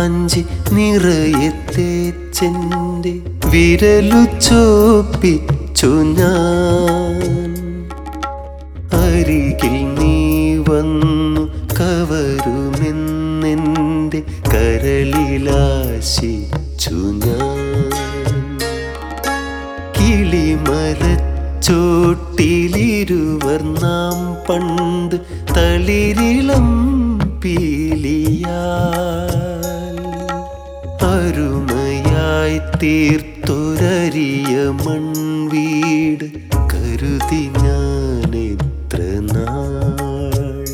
വാഞ്ചി നിറയെ തേച്ചെന്റെ വിരലു ചോപ്പിച്ചു ഞാൻ. അരികിൽ നീ വന്നു കവരുമെന്നെന്റെ കരളിലാശിച്ചു ഞാൻ. കിളിമരച്ചോട്ടിലിരുവർ നാം പണ്ട് തളിരിളം പീലിയാ. തീർത്തൊരരിയ മൺവീട് കരുതി ഞാനെത്ര നാൾ?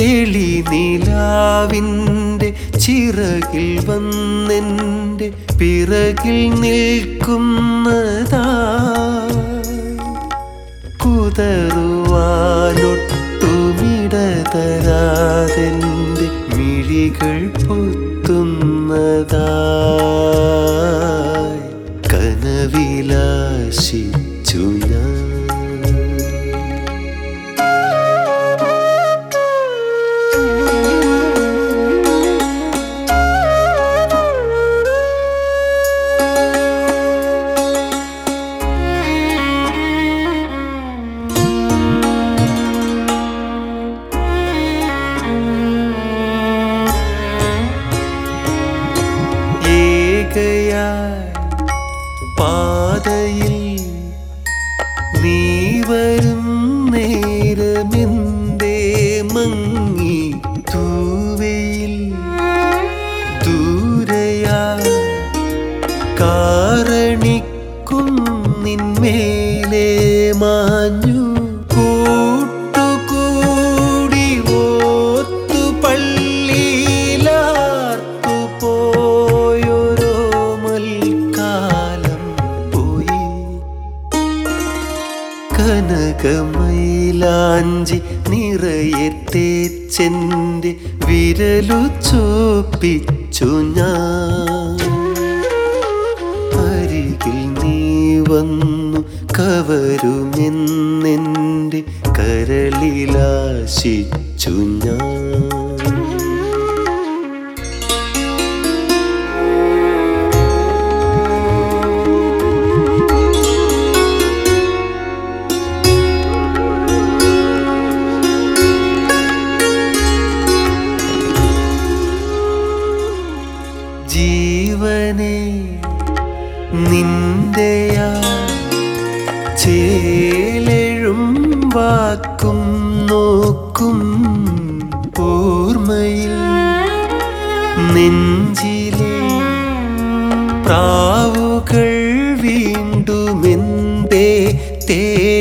തെളി നിലാവിന്റെ ചിറകിൽ വന്നെന്റെ പിറകിൽ നിൽക്കുന്നതാ. കുതറുവാനൊട്ടുമിടതരാതെന്റെ മിഴികൾ പൊത്തുന്നതായി കനവിലാശിച്ചു ഞാൻ. ഏകയായി പാതയിൽ നീ വരും നേരമെന്തേ മങ്ങി തൂവയിൽ? ദൂരയാ കാരണിക്കും നിന്മേലേ മാഞ്ഞു കനകമൈലാഞ്ചി നിറയെ തേച്ചെന്റെ വിരലു ചോപ്പിച്ചു ഞാൻ. അരികിൽ നീ വന്നു കവരുമെന്നെന്റെ കരളിലാശിച്ചു ഞാൻ. നിന്റെയാ ചേലെഴും വാക്കും നോക്കും ഓർമ്മയിൽ നെഞ്ചിലെ പ്രാവുകൾ വീണ്ടുമെന്തേ തേടി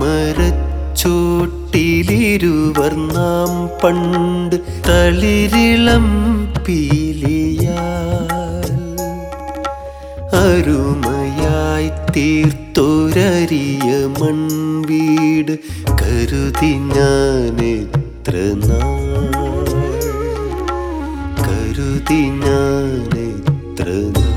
കിളിമരച്ചോട്ടിലിരുവർ നാം പണ്ട് തളിരിളം പീലിയാൽ അരുമയായി തീർത്തൊരരിയ മൺവീട് കരുതി ഞാനെത്ര നാൾ? കരുതി ഞാനെത്ര നാൾ?